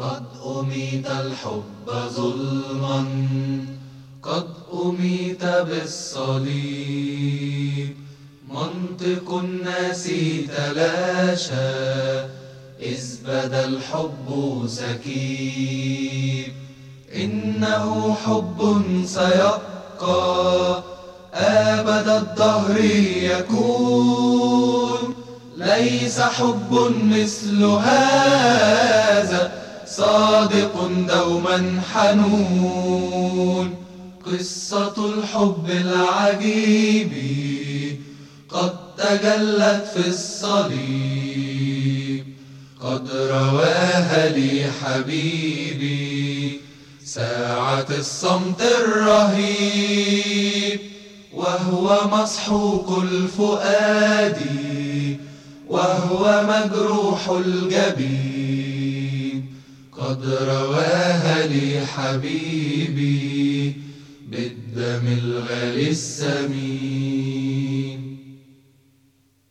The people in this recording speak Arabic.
قد أميت الحب ظلما قد أميت بالصليب. منطق الناس تلاشى إذ بدا الحب سكيب. إنه حب سيبقى أبد الدهر يكون. ليس حب مثل هذا صادق دوما حنون. قصة الحب العجيب قد تجلت في الصليب. قد رواها لي حبيبي ساعة الصمت الرهيب. وهو مسحوق الفؤاد وهو مجروح الجبين قد رواها لي حبيبي بالدم الغالي السمين.